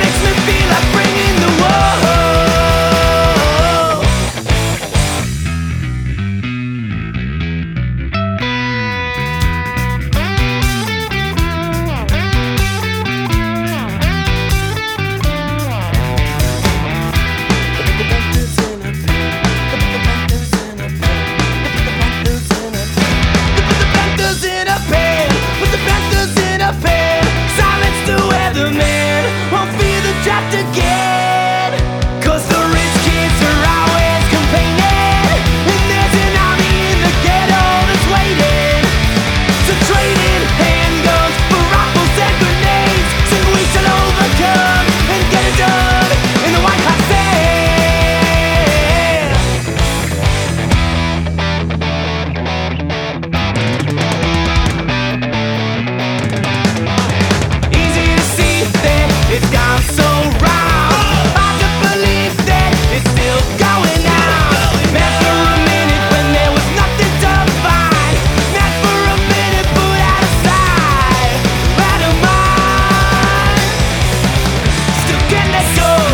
makes me feel like fighting Let's go!